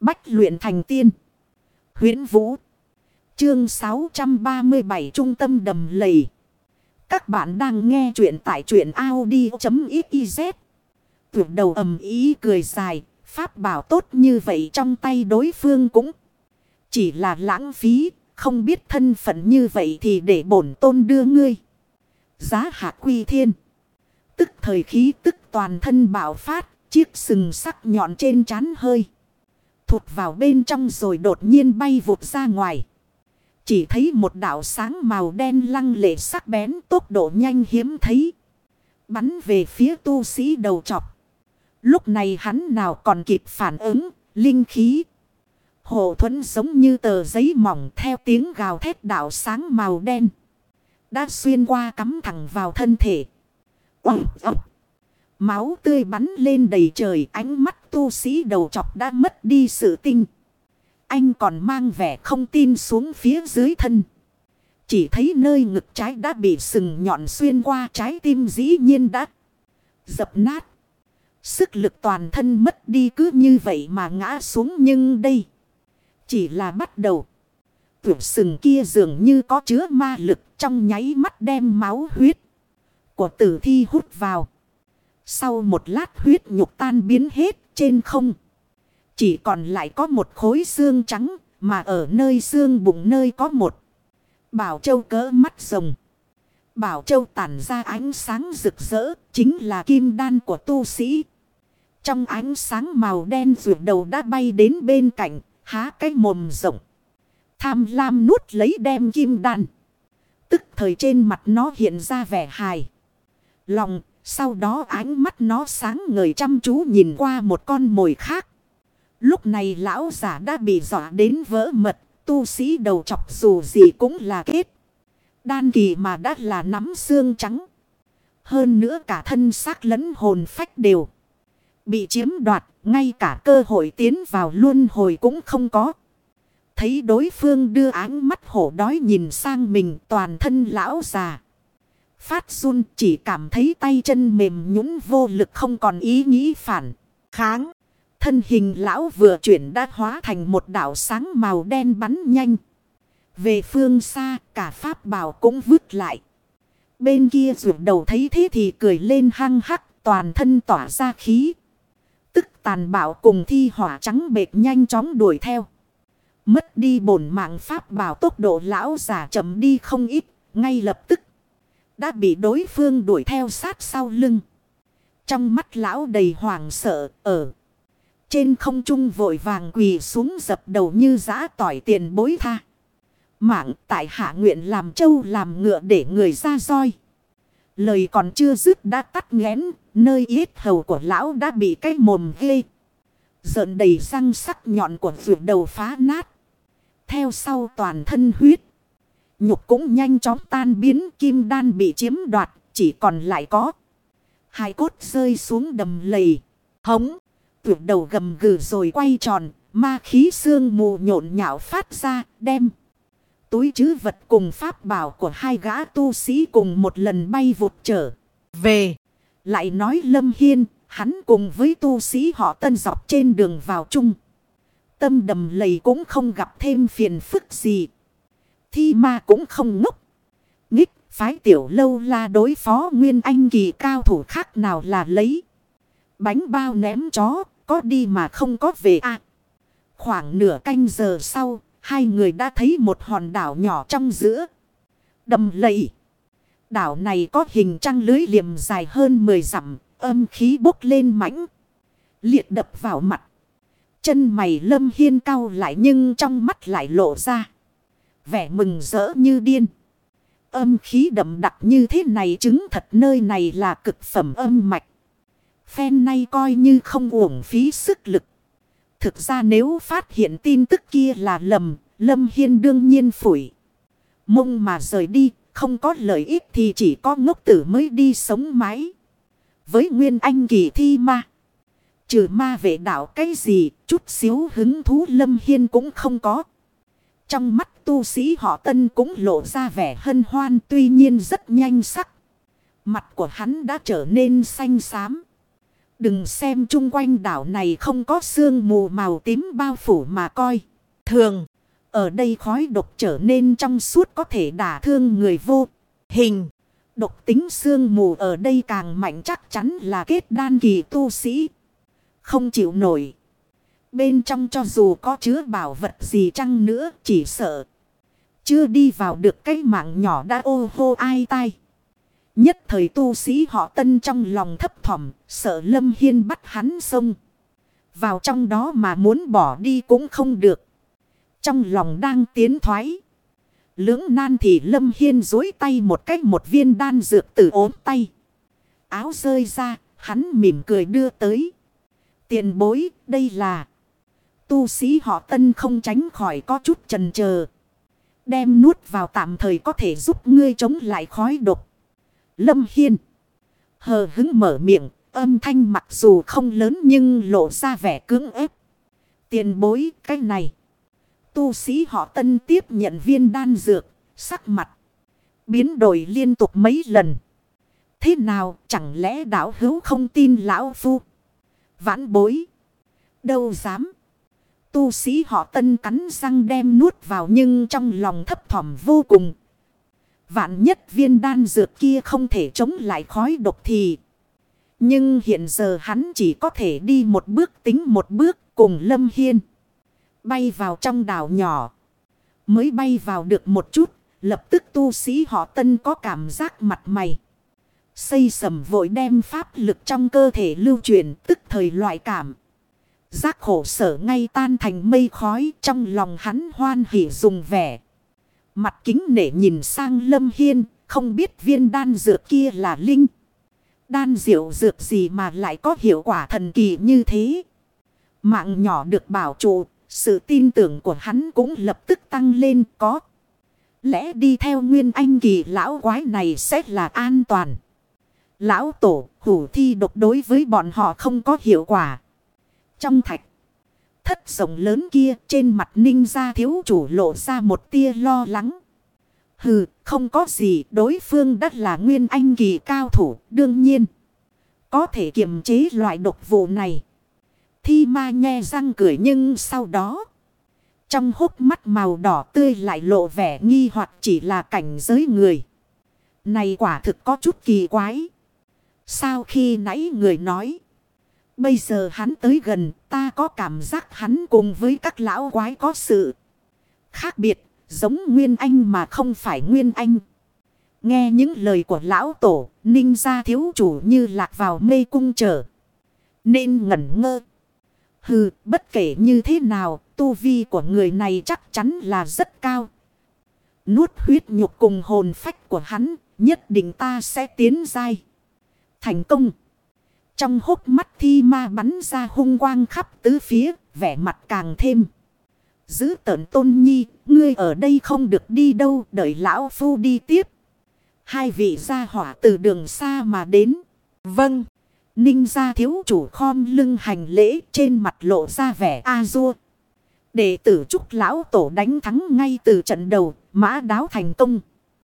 Bách luyện thành tiên. huyễn Vũ. Chương 637 Trung tâm đầm lầy. Các bạn đang nghe truyện tại truyện Audi.xyz. Tuyệt đầu ầm ý cười dài. Pháp bảo tốt như vậy trong tay đối phương cũng chỉ là lãng phí. Không biết thân phận như vậy thì để bổn tôn đưa ngươi. Giá hạ quy thiên. Tức thời khí tức toàn thân bạo phát. Chiếc sừng sắc nhọn trên trán hơi. Thụt vào bên trong rồi đột nhiên bay vụt ra ngoài. Chỉ thấy một đạo sáng màu đen lăng lệ sắc bén tốc độ nhanh hiếm thấy. Bắn về phía tu sĩ đầu chọc. Lúc này hắn nào còn kịp phản ứng, linh khí. hồ thuẫn giống như tờ giấy mỏng theo tiếng gào thét đạo sáng màu đen. Đã xuyên qua cắm thẳng vào thân thể. Máu tươi bắn lên đầy trời ánh mắt tu sĩ đầu chọc đã mất đi sự tinh. Anh còn mang vẻ không tin xuống phía dưới thân. Chỉ thấy nơi ngực trái đã bị sừng nhọn xuyên qua, trái tim dĩ nhiên đã dập nát. Sức lực toàn thân mất đi cứ như vậy mà ngã xuống nhưng đây chỉ là bắt đầu. Tuyệt sừng kia dường như có chứa ma lực trong nháy mắt đem máu huyết của tử thi hút vào. Sau một lát huyết nhục tan biến hết trên không. Chỉ còn lại có một khối xương trắng mà ở nơi xương bụng nơi có một. Bảo châu cỡ mắt rồng. Bảo châu tản ra ánh sáng rực rỡ chính là kim đan của tu sĩ. Trong ánh sáng màu đen rượt đầu đã bay đến bên cạnh, há cái mồm rộng. Tham lam nuốt lấy đem kim đan. Tức thời trên mặt nó hiện ra vẻ hài. Lòng sau đó ánh mắt nó sáng ngời chăm chú nhìn qua một con mồi khác. Lúc này lão giả đã bị dọa đến vỡ mật. Tu sĩ đầu chọc dù gì cũng là kết. Đan kỳ mà đã là nắm xương trắng. Hơn nữa cả thân xác lẫn hồn phách đều. Bị chiếm đoạt. Ngay cả cơ hội tiến vào luân hồi cũng không có. Thấy đối phương đưa áng mắt hổ đói nhìn sang mình toàn thân lão già. Phát run chỉ cảm thấy tay chân mềm nhũn vô lực không còn ý nghĩ phản. Kháng. Thân hình lão vừa chuyển đã hóa thành một đảo sáng màu đen bắn nhanh. Về phương xa, cả pháp bảo cũng vứt lại. Bên kia rượu đầu thấy thế thì cười lên hăng hắc, toàn thân tỏa ra khí. Tức tàn bạo cùng thi hỏa trắng bệt nhanh chóng đuổi theo. Mất đi bổn mạng pháp bảo tốc độ lão giả chậm đi không ít. Ngay lập tức đã bị đối phương đuổi theo sát sau lưng. Trong mắt lão đầy hoảng sợ ở. Trên không trung vội vàng quỳ xuống dập đầu như giã tỏi tiền bối tha. Mạng tại hạ nguyện làm châu làm ngựa để người ra roi. Lời còn chưa dứt đã tắt nghẽn, nơi yết hầu của lão đã bị cái mồm ghê. Giận đầy răng sắc nhọn của vượt đầu phá nát. Theo sau toàn thân huyết Nhục cũng nhanh chóng tan biến, kim đan bị chiếm đoạt. Chỉ còn lại có. Hai cốt rơi xuống đầm lầy. Hống. Tuyệt đầu gầm gừ rồi quay tròn. Ma khí xương mù nhộn nhạo phát ra. Đem. Túi chứ vật cùng pháp bảo của hai gã tu sĩ cùng một lần bay vụt trở. Về. Lại nói Lâm Hiên. Hắn cùng với tu sĩ họ tân dọc trên đường vào chung. Tâm đầm lầy cũng không gặp thêm phiền phức gì. Thi ma cũng không ngốc. Nghích phái tiểu lâu la đối phó nguyên anh kỳ cao thủ khác nào là lấy. Bánh bao ném chó, có đi mà không có về à. Khoảng nửa canh giờ sau, hai người đã thấy một hòn đảo nhỏ trong giữa. Đầm lầy. Đảo này có hình trăng lưới liềm dài hơn 10 dặm, âm khí bốc lên mãnh. Liệt đập vào mặt. Chân mày lâm hiên cao lại nhưng trong mắt lại lộ ra vẻ mừng rỡ như điên. Âm khí đậm đặc như thế này chứng thật nơi này là cực phẩm âm mạch. Phen nay coi như không uổng phí sức lực. Thực ra nếu phát hiện tin tức kia là lầm, Lâm Hiên đương nhiên phủi. Mông mà rời đi, không có lợi ích thì chỉ có ngốc tử mới đi sống mái. Với Nguyên Anh kỳ thi ma. Trừ ma vệ đạo cái gì, chút xíu hứng thú Lâm Hiên cũng không có. Trong mắt tu sĩ họ tân cũng lộ ra vẻ hân hoan tuy nhiên rất nhanh sắc. Mặt của hắn đã trở nên xanh xám. Đừng xem chung quanh đảo này không có sương mù màu tím bao phủ mà coi. Thường, ở đây khói độc trở nên trong suốt có thể đả thương người vô hình. Độc tính sương mù ở đây càng mạnh chắc chắn là kết đan kỳ tu sĩ. Không chịu nổi. Bên trong cho dù có chứa bảo vật gì chăng nữa chỉ sợ. Chưa đi vào được cái mạng nhỏ đã ô hô ai tai. Nhất thời tu sĩ họ tân trong lòng thấp thỏm, sợ Lâm Hiên bắt hắn xông. Vào trong đó mà muốn bỏ đi cũng không được. Trong lòng đang tiến thoái. Lưỡng nan thì Lâm Hiên dối tay một cách một viên đan dược từ ốm tay. Áo rơi ra, hắn mỉm cười đưa tới. Tiền bối, đây là... Tu sĩ họ tân không tránh khỏi có chút trần chờ Đem nuốt vào tạm thời có thể giúp ngươi chống lại khói độc. Lâm Hiên. Hờ hứng mở miệng. Âm thanh mặc dù không lớn nhưng lộ ra vẻ cưỡng ép. Tiền bối, cái này. Tu sĩ họ tân tiếp nhận viên đan dược. Sắc mặt. Biến đổi liên tục mấy lần. Thế nào, chẳng lẽ đạo hữu không tin lão phu. Vãn bối. Đâu dám. Tu sĩ họ tân cắn răng đem nuốt vào nhưng trong lòng thấp thỏm vô cùng. Vạn nhất viên đan dược kia không thể chống lại khói độc thì. Nhưng hiện giờ hắn chỉ có thể đi một bước tính một bước cùng Lâm Hiên. Bay vào trong đảo nhỏ. Mới bay vào được một chút. Lập tức tu sĩ họ tân có cảm giác mặt mày. Xây sầm vội đem pháp lực trong cơ thể lưu truyền, tức thời loại cảm. Giác khổ sở ngay tan thành mây khói trong lòng hắn hoan hỉ dùng vẻ. Mặt kính nể nhìn sang lâm hiên, không biết viên đan dược kia là linh. Đan diệu dược gì mà lại có hiệu quả thần kỳ như thế. Mạng nhỏ được bảo trụ, sự tin tưởng của hắn cũng lập tức tăng lên có. Lẽ đi theo nguyên anh kỳ lão quái này sẽ là an toàn. Lão tổ hủ thi độc đối với bọn họ không có hiệu quả. Trong thạch thất rồng lớn kia trên mặt ninh ra thiếu chủ lộ ra một tia lo lắng. Hừ, không có gì, đối phương đất là nguyên anh kỳ cao thủ, đương nhiên. Có thể kiềm chế loại độc vụ này. Thi ma nhe răng cười nhưng sau đó. Trong hốc mắt màu đỏ tươi lại lộ vẻ nghi hoặc chỉ là cảnh giới người. Này quả thực có chút kỳ quái. Sao khi nãy người nói. Bây giờ hắn tới gần ta có cảm giác hắn cùng với các lão quái có sự khác biệt. Giống Nguyên Anh mà không phải Nguyên Anh. Nghe những lời của lão tổ, ninh gia thiếu chủ như lạc vào mê cung trở. Nên ngẩn ngơ. Hừ, bất kể như thế nào, tu vi của người này chắc chắn là rất cao. Nuốt huyết nhục cùng hồn phách của hắn, nhất định ta sẽ tiến dai. Thành công. Trong hốc mắt thi ma bắn ra hung quang khắp tứ phía, vẻ mặt càng thêm. Giữ tợn tôn nhi, ngươi ở đây không được đi đâu, đợi lão phu đi tiếp. Hai vị gia hỏa từ đường xa mà đến. Vâng. Ninh gia thiếu chủ khom lưng hành lễ trên mặt lộ ra vẻ a-dua. Đệ tử chúc lão tổ đánh thắng ngay từ trận đầu, mã đáo thành công.